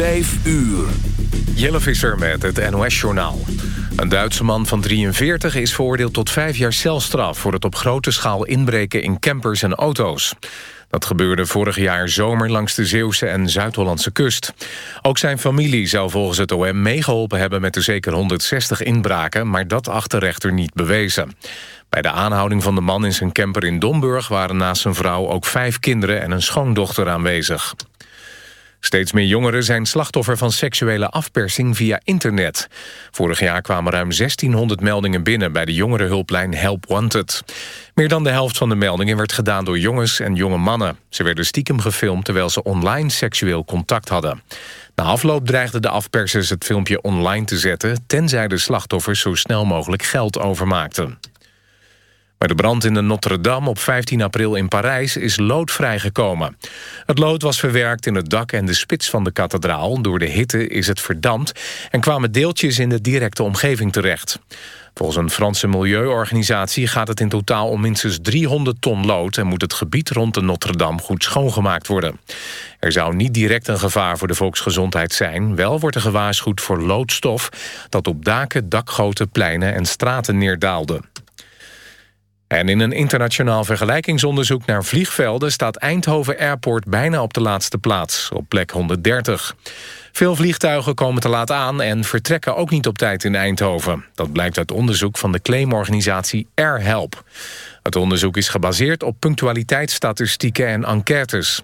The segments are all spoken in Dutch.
Vijf uur. Jelle Visser met het NOS-journaal. Een Duitse man van 43 is veroordeeld tot vijf jaar celstraf... voor het op grote schaal inbreken in campers en auto's. Dat gebeurde vorig jaar zomer langs de Zeeuwse en Zuid-Hollandse kust. Ook zijn familie zou volgens het OM meegeholpen hebben... met de zeker 160 inbraken, maar dat acht de rechter niet bewezen. Bij de aanhouding van de man in zijn camper in Domburg... waren naast zijn vrouw ook vijf kinderen en een schoondochter aanwezig. Steeds meer jongeren zijn slachtoffer van seksuele afpersing via internet. Vorig jaar kwamen ruim 1600 meldingen binnen bij de jongerenhulplijn Help Wanted. Meer dan de helft van de meldingen werd gedaan door jongens en jonge mannen. Ze werden stiekem gefilmd terwijl ze online seksueel contact hadden. Na afloop dreigden de afpersers het filmpje online te zetten... tenzij de slachtoffers zo snel mogelijk geld overmaakten. Bij de brand in de Notre-Dame op 15 april in Parijs is lood vrijgekomen. Het lood was verwerkt in het dak en de spits van de kathedraal. Door de hitte is het verdampt en kwamen deeltjes in de directe omgeving terecht. Volgens een Franse milieuorganisatie gaat het in totaal om minstens 300 ton lood... en moet het gebied rond de Notre-Dame goed schoongemaakt worden. Er zou niet direct een gevaar voor de volksgezondheid zijn. Wel wordt er gewaarschuwd voor loodstof... dat op daken, dakgoten, pleinen en straten neerdaalde. En in een internationaal vergelijkingsonderzoek naar vliegvelden... staat Eindhoven Airport bijna op de laatste plaats, op plek 130. Veel vliegtuigen komen te laat aan en vertrekken ook niet op tijd in Eindhoven. Dat blijkt uit onderzoek van de claimorganisatie AirHelp. Het onderzoek is gebaseerd op punctualiteitsstatistieken en enquêtes.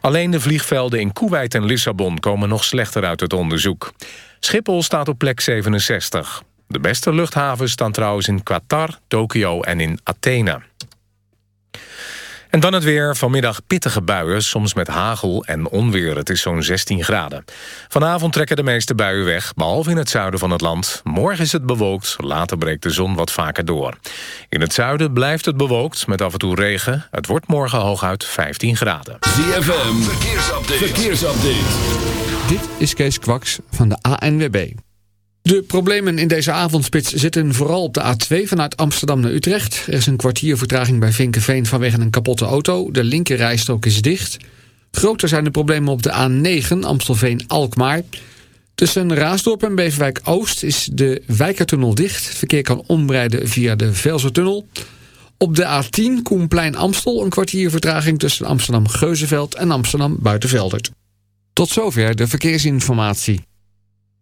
Alleen de vliegvelden in Kuwait en Lissabon komen nog slechter uit het onderzoek. Schiphol staat op plek 67. De beste luchthavens staan trouwens in Qatar, Tokio en in Athene. En dan het weer. Vanmiddag pittige buien, soms met hagel en onweer. Het is zo'n 16 graden. Vanavond trekken de meeste buien weg, behalve in het zuiden van het land. Morgen is het bewolkt, later breekt de zon wat vaker door. In het zuiden blijft het bewolkt, met af en toe regen. Het wordt morgen hooguit 15 graden. ZFM, verkeersupdate. verkeersupdate. Dit is Kees Kwaks van de ANWB. De problemen in deze avondspits zitten vooral op de A2 vanuit Amsterdam naar Utrecht. Er is een kwartier vertraging bij Vinkenveen vanwege een kapotte auto. De linkerrijstrook is dicht. Groter zijn de problemen op de A9 Amstelveen-Alkmaar. Tussen Raasdorp en Beverwijk-Oost is de Wijkertunnel dicht. Verkeer kan ombreiden via de Velsertunnel. Op de A10 Koenplein-Amstel een kwartier vertraging tussen Amsterdam-Geuzenveld en Amsterdam-Buitenveldert. Tot zover de verkeersinformatie.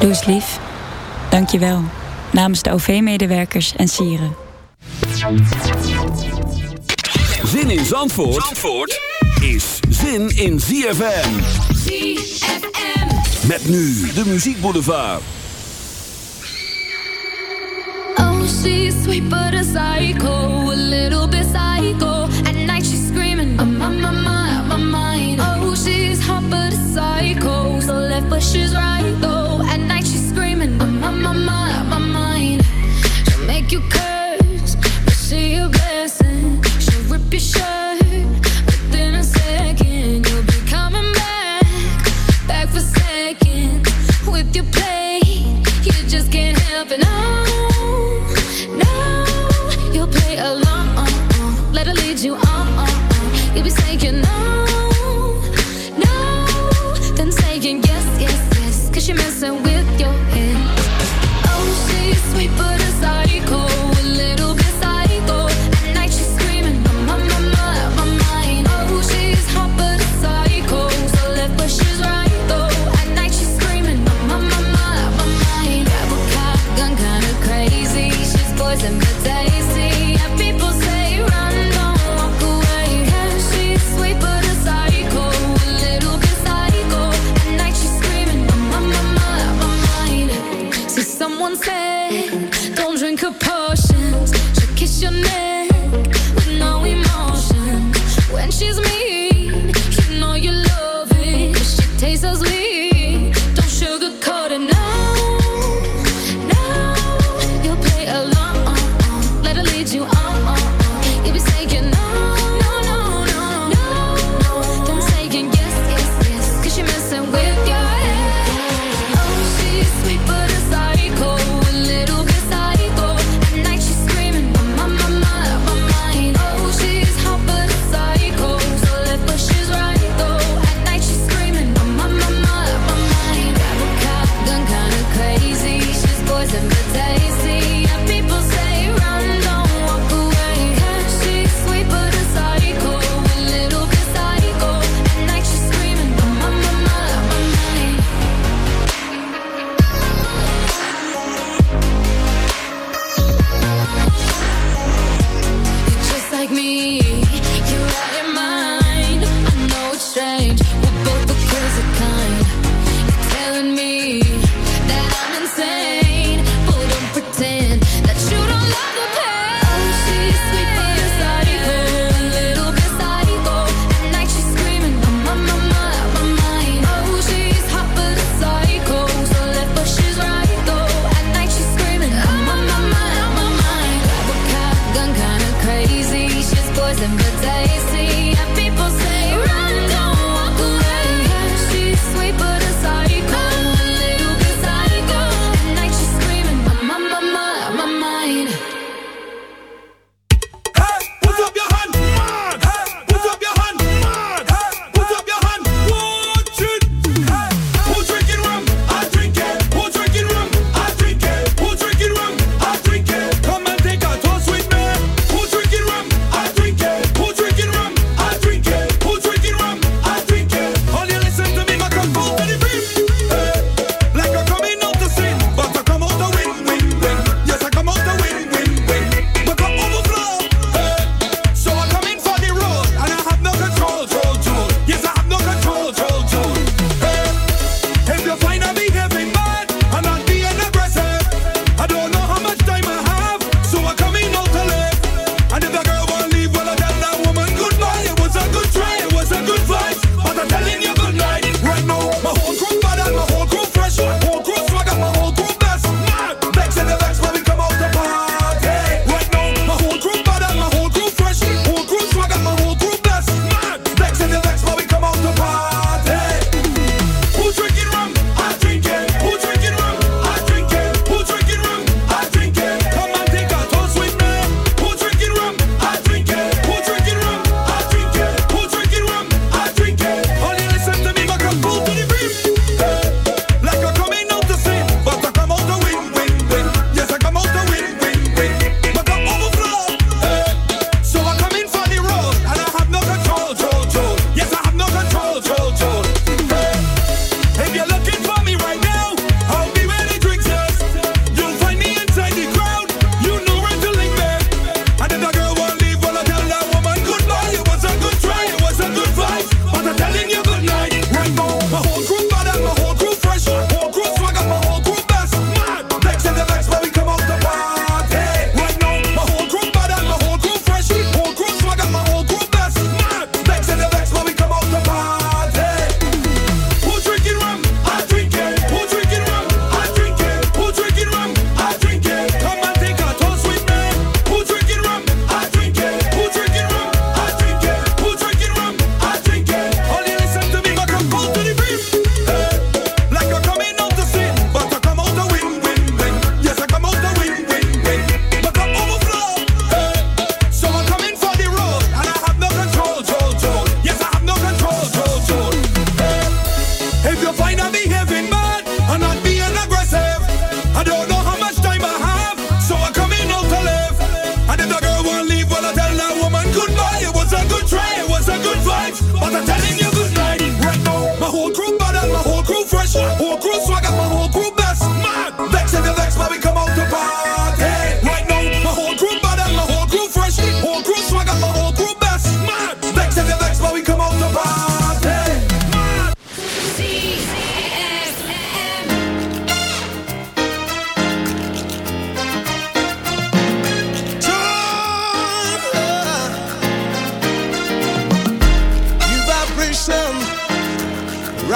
Doe eens lief. Dank je wel. Namens de OV-medewerkers en sieren. Zin in Zandvoort, Zandvoort is zin in ZFM. ZFM. Met nu de muziekboulevard. Oh, she's sweet but a psycho, a little bit psycho. dreaming on my, my, my, my mind. She'll make you curse, but see a blessing. She'll rip your shirt within a second. You'll be coming back, back for seconds with your play. You just can't help it. No, no, you'll play along.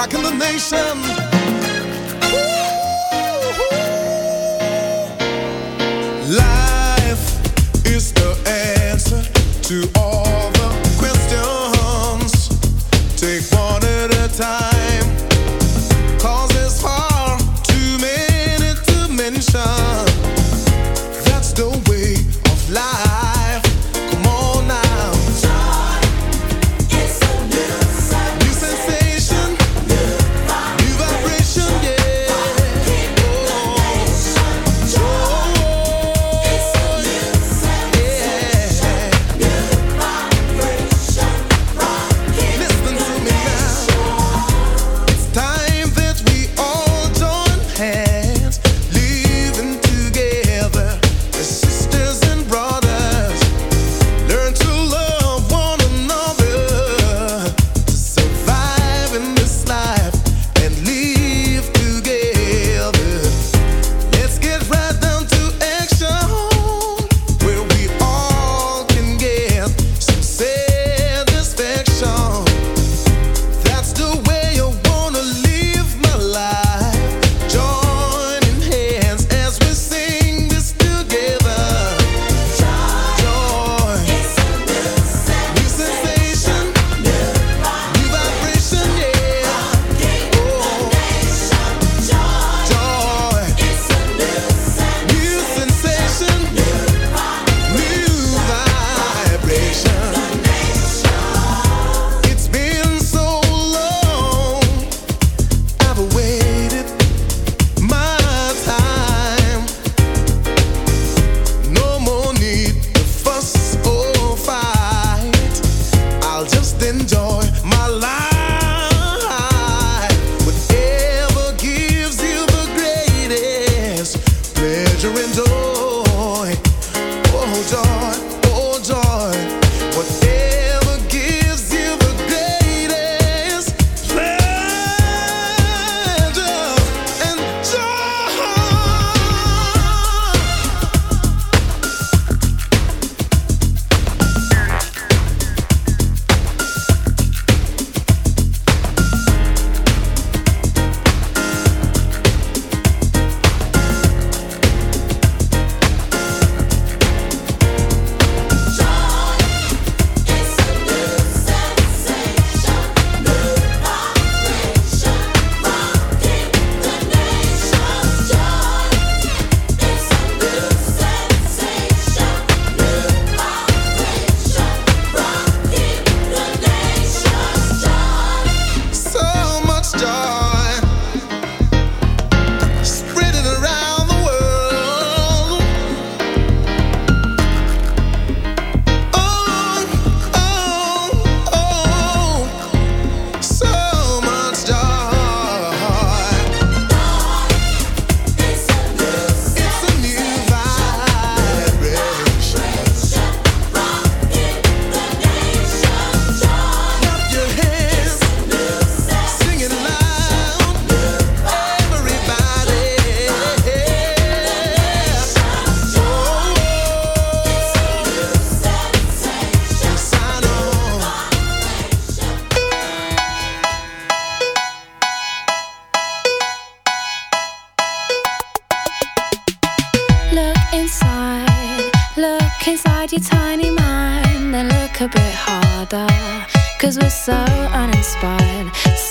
rocking the nation.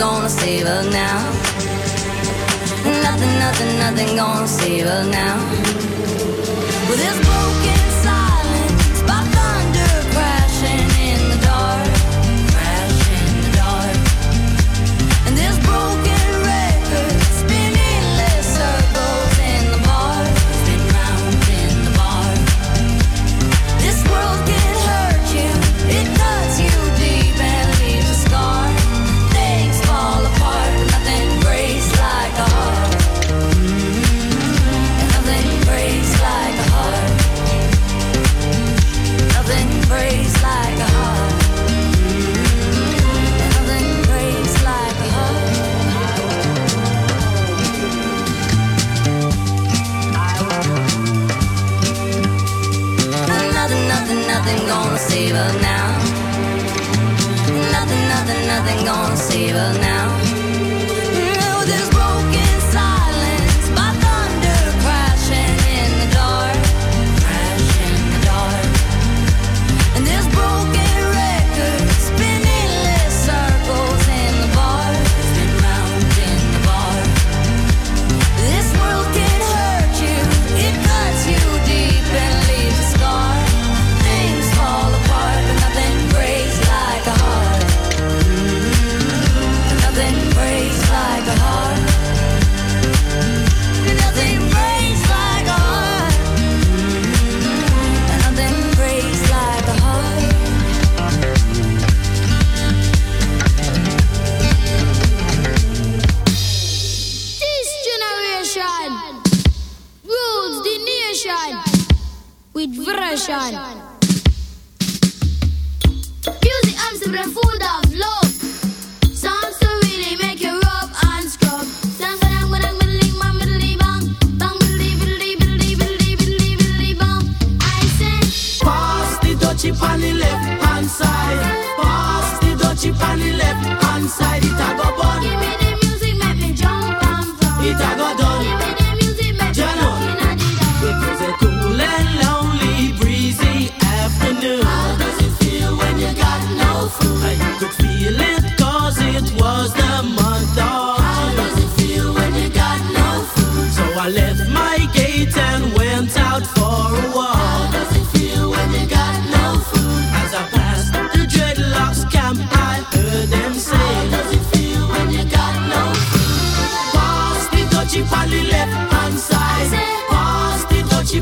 gonna save her now. Nothing, nothing, nothing gonna save us now. With well, this broken.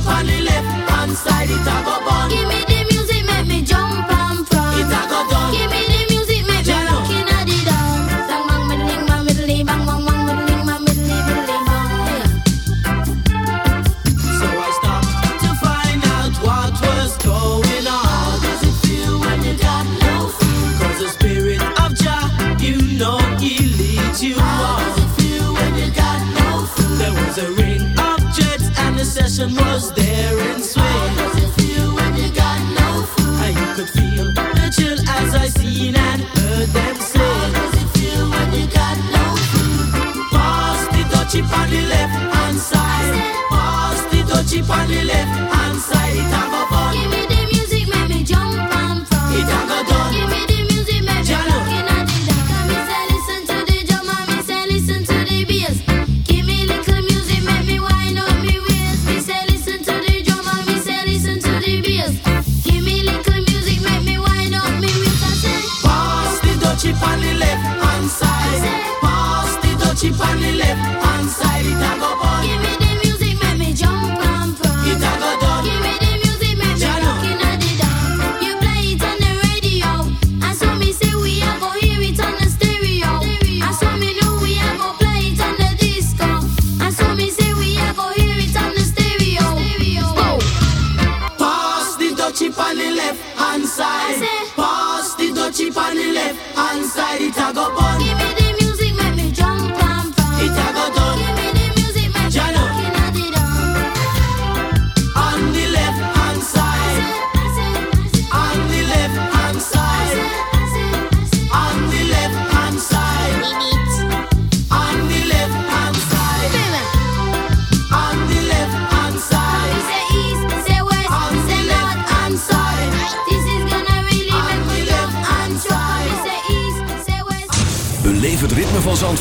on the left hand side, it a go burn.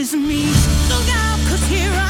is me. Look out, cause here I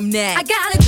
next. I gotta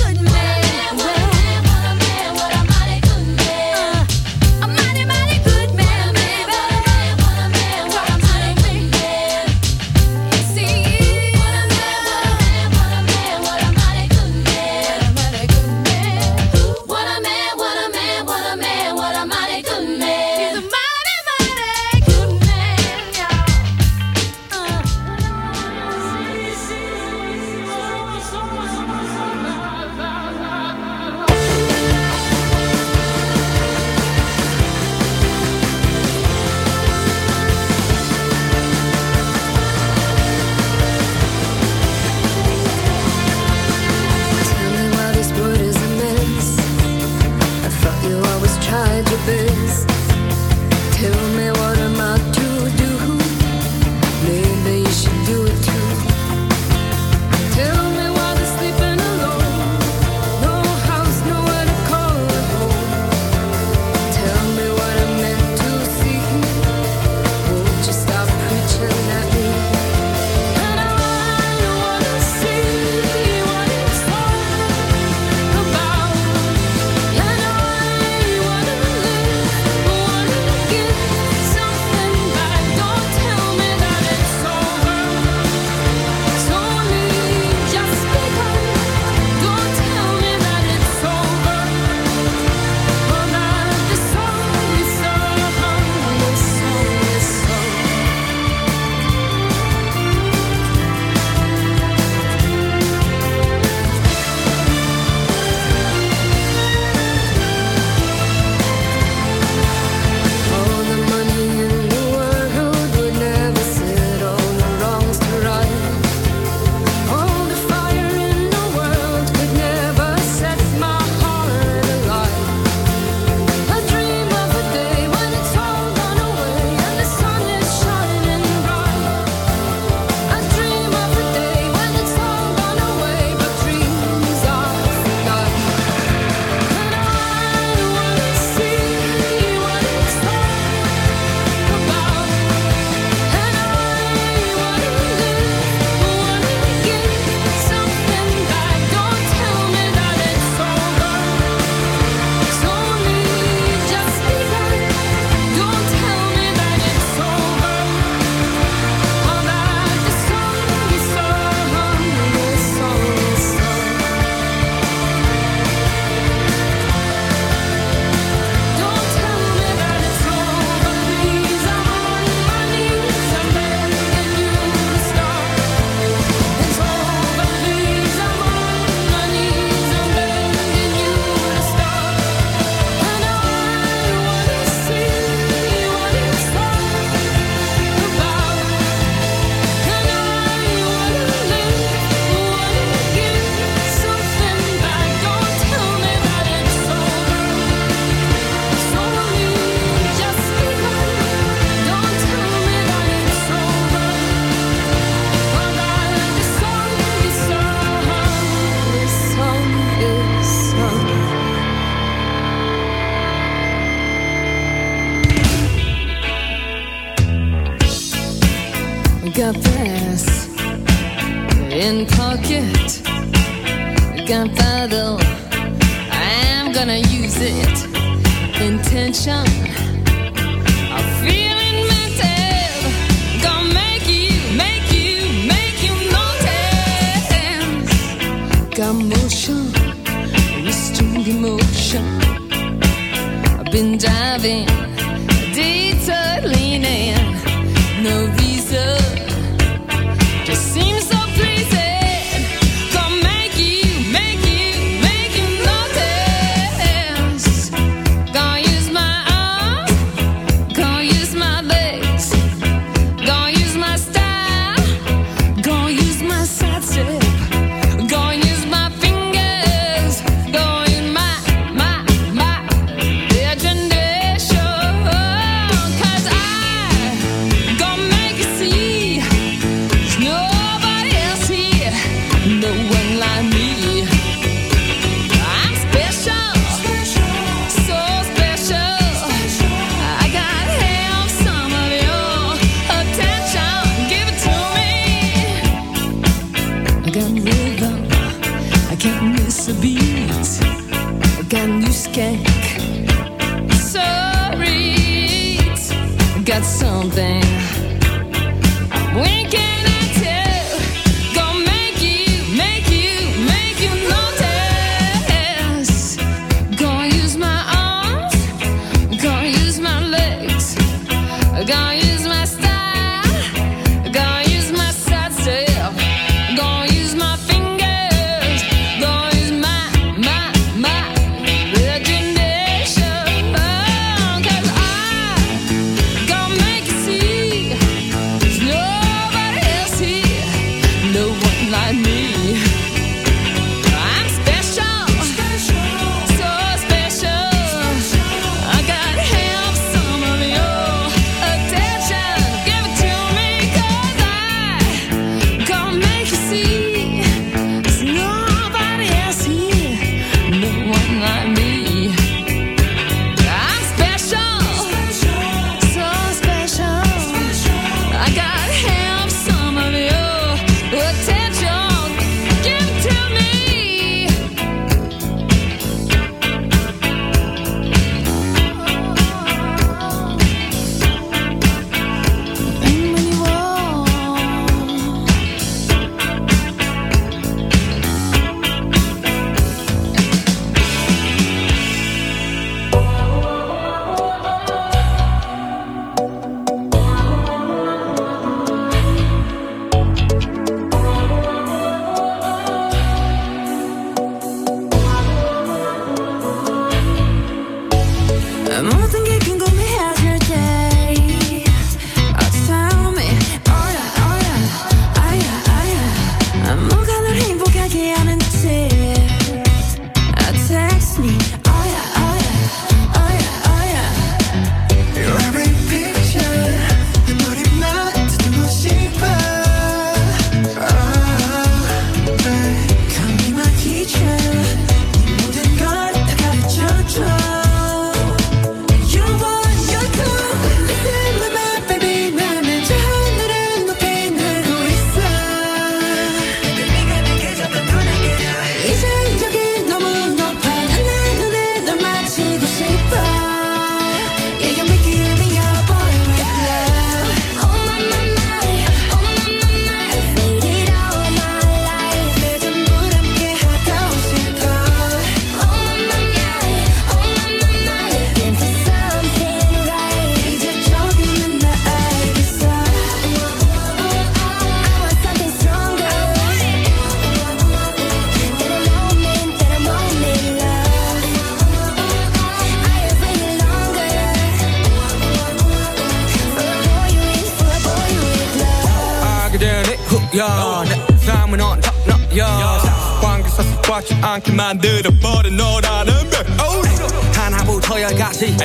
꽉지 않게 만들어버린 너라는 백오리 oh, 하나부터 열까지.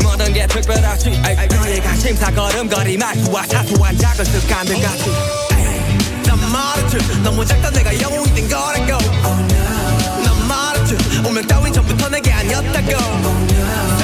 모든 게 특별하지. 너희가 심사 걸음걸이 말투와 사소한 작은 습관들 같이. 난 말했지. 너무 작다 내가 영웅이 된 거라고. Oh, no. 난 말했지. 운명 따윈 전부터 내게 아니었다고. Oh, no.